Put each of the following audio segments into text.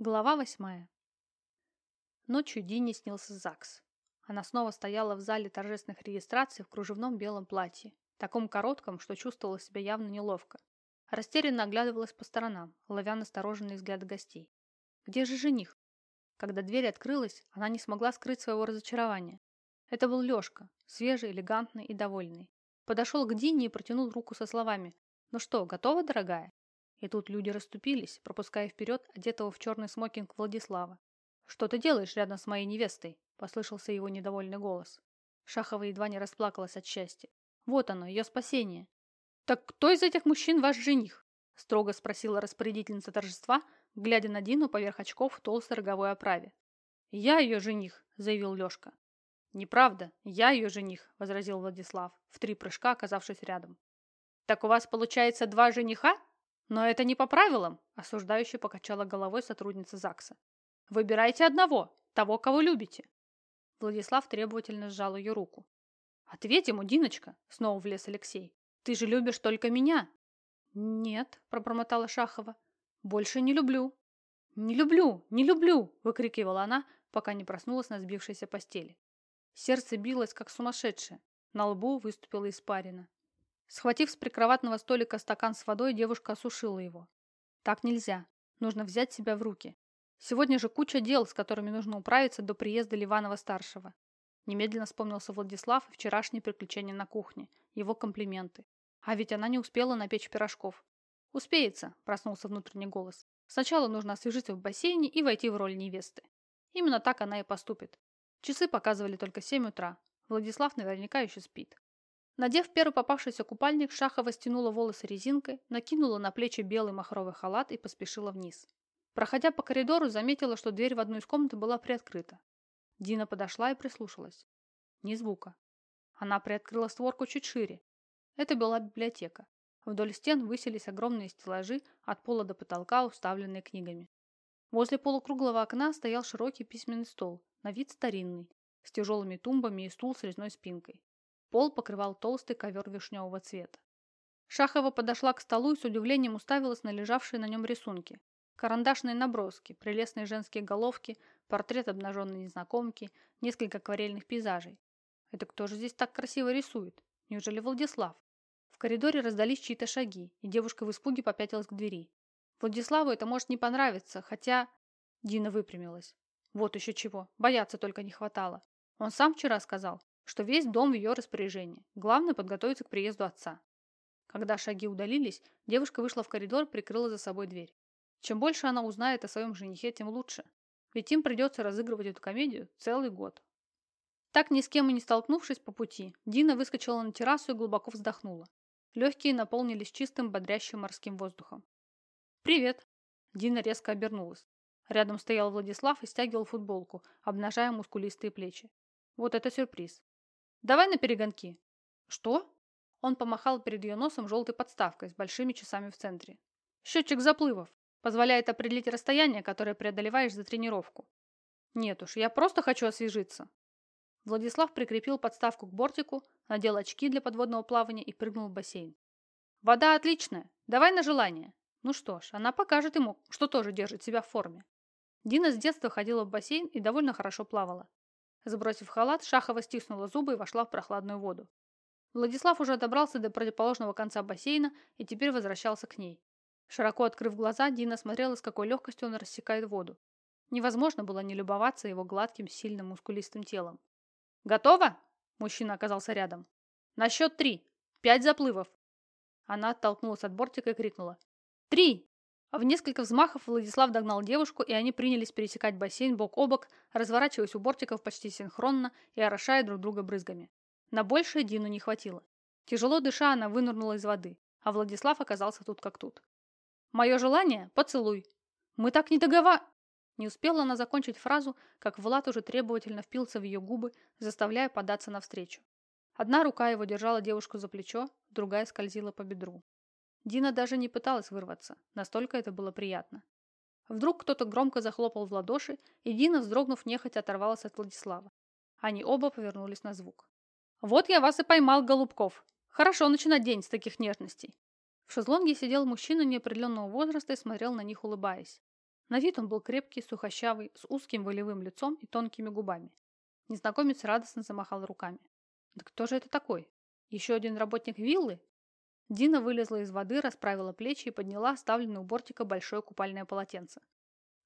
Глава восьмая. Ночью Дине снился ЗАГС. Она снова стояла в зале торжественных регистраций в кружевном белом платье, таком коротком, что чувствовала себя явно неловко. Растерянно оглядывалась по сторонам, ловя настороженные взгляды гостей. Где же жених? Когда дверь открылась, она не смогла скрыть своего разочарования. Это был Лешка, свежий, элегантный и довольный. Подошел к Дине и протянул руку со словами «Ну что, готова, дорогая?» И тут люди расступились, пропуская вперед одетого в черный смокинг Владислава. «Что ты делаешь рядом с моей невестой?» – послышался его недовольный голос. Шахова едва не расплакалась от счастья. «Вот оно, ее спасение!» «Так кто из этих мужчин ваш жених?» – строго спросила распорядительница торжества, глядя на Дину поверх очков в толстой роговой оправе. «Я ее жених», – заявил Лешка. «Неправда, я ее жених», – возразил Владислав, в три прыжка оказавшись рядом. «Так у вас получается два жениха?» «Но это не по правилам», – осуждающе покачала головой сотрудница ЗАГСа. «Выбирайте одного, того, кого любите». Владислав требовательно сжал ее руку. «Ответь ему, Диночка», – снова влез Алексей. «Ты же любишь только меня». «Нет», – пробормотала Шахова. «Больше не люблю». «Не люблю, не люблю!» – выкрикивала она, пока не проснулась на сбившейся постели. Сердце билось, как сумасшедшее. На лбу выступила испарина. Схватив с прикроватного столика стакан с водой, девушка осушила его. Так нельзя. Нужно взять себя в руки. Сегодня же куча дел, с которыми нужно управиться до приезда Ливанова-старшего. Немедленно вспомнился Владислав и вчерашние приключения на кухне, его комплименты. А ведь она не успела напечь пирожков. «Успеется», – проснулся внутренний голос. «Сначала нужно освежиться в бассейне и войти в роль невесты». Именно так она и поступит. Часы показывали только 7 утра. Владислав наверняка еще спит. Надев первый попавшийся купальник, Шахова стянула волосы резинкой, накинула на плечи белый махровый халат и поспешила вниз. Проходя по коридору, заметила, что дверь в одну из комнат была приоткрыта. Дина подошла и прислушалась. Ни звука. Она приоткрыла створку чуть шире. Это была библиотека. Вдоль стен высились огромные стеллажи, от пола до потолка, уставленные книгами. Возле полукруглого окна стоял широкий письменный стол, на вид старинный, с тяжелыми тумбами и стул с резной спинкой. Пол покрывал толстый ковер вишневого цвета. Шахова подошла к столу и с удивлением уставилась на лежавшие на нем рисунки. Карандашные наброски, прелестные женские головки, портрет обнаженной незнакомки, несколько акварельных пейзажей. Это кто же здесь так красиво рисует? Неужели Владислав? В коридоре раздались чьи-то шаги, и девушка в испуге попятилась к двери. Владиславу это может не понравиться, хотя... Дина выпрямилась. Вот еще чего, бояться только не хватало. Он сам вчера сказал, что весь дом в ее распоряжении. Главное подготовиться к приезду отца. Когда шаги удалились, девушка вышла в коридор и прикрыла за собой дверь. Чем больше она узнает о своем женихе, тем лучше. Ведь им придется разыгрывать эту комедию целый год. Так ни с кем и не столкнувшись по пути, Дина выскочила на террасу и глубоко вздохнула. Легкие наполнились чистым, бодрящим морским воздухом. «Привет!» Дина резко обернулась. Рядом стоял Владислав и стягивал футболку, обнажая мускулистые плечи. Вот это сюрприз. Давай на перегонки. Что? Он помахал перед ее носом желтой подставкой с большими часами в центре. Счетчик заплывов. Позволяет определить расстояние, которое преодолеваешь за тренировку. Нет уж, я просто хочу освежиться. Владислав прикрепил подставку к бортику, надел очки для подводного плавания и прыгнул в бассейн. Вода отличная. Давай на желание. Ну что ж, она покажет ему, что тоже держит себя в форме. Дина с детства ходила в бассейн и довольно хорошо плавала. Сбросив халат, Шахова стиснула зубы и вошла в прохладную воду. Владислав уже добрался до противоположного конца бассейна и теперь возвращался к ней. Широко открыв глаза, Дина смотрела, с какой легкостью он рассекает воду. Невозможно было не любоваться его гладким, сильным, мускулистым телом. «Готово?» – мужчина оказался рядом. «На счет три. Пять заплывов». Она оттолкнулась от бортика и крикнула. «Три!» В несколько взмахов Владислав догнал девушку, и они принялись пересекать бассейн бок о бок, разворачиваясь у бортиков почти синхронно и орошая друг друга брызгами. На большее Дину не хватило. Тяжело дыша, она вынырнула из воды, а Владислав оказался тут как тут. «Мое желание – поцелуй. Мы так не догова...» Не успела она закончить фразу, как Влад уже требовательно впился в ее губы, заставляя податься навстречу. Одна рука его держала девушку за плечо, другая скользила по бедру. Дина даже не пыталась вырваться, настолько это было приятно. Вдруг кто-то громко захлопал в ладоши, и Дина, вздрогнув, нехотя оторвалась от Владислава. Они оба повернулись на звук. «Вот я вас и поймал, Голубков! Хорошо начинать день с таких нежностей!» В шезлонге сидел мужчина неопределенного возраста и смотрел на них, улыбаясь. На вид он был крепкий, сухощавый, с узким волевым лицом и тонкими губами. Незнакомец радостно замахал руками. «Да кто же это такой? Еще один работник виллы?» Дина вылезла из воды, расправила плечи и подняла оставленное у бортика большое купальное полотенце.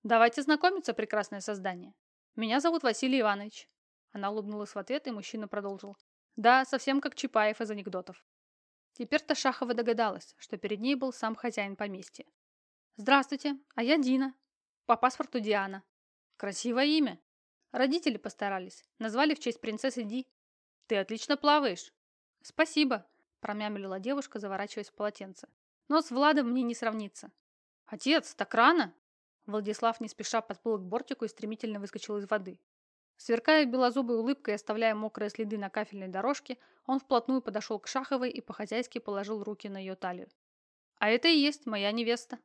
«Давайте знакомиться, прекрасное создание. Меня зовут Василий Иванович». Она улыбнулась в ответ, и мужчина продолжил. «Да, совсем как Чапаев из анекдотов». Теперь-то Шахова догадалась, что перед ней был сам хозяин поместья. «Здравствуйте, а я Дина. По паспорту Диана. Красивое имя. Родители постарались. Назвали в честь принцессы Ди. Ты отлично плаваешь. Спасибо, промямлила девушка, заворачиваясь в полотенце. Но с Владом мне не сравнится. Отец, так рано? Владислав не спеша подплыл к бортику и стремительно выскочил из воды. Сверкая белозубой улыбкой и оставляя мокрые следы на кафельной дорожке, он вплотную подошел к Шаховой и по-хозяйски положил руки на ее талию. «А это и есть моя невеста»,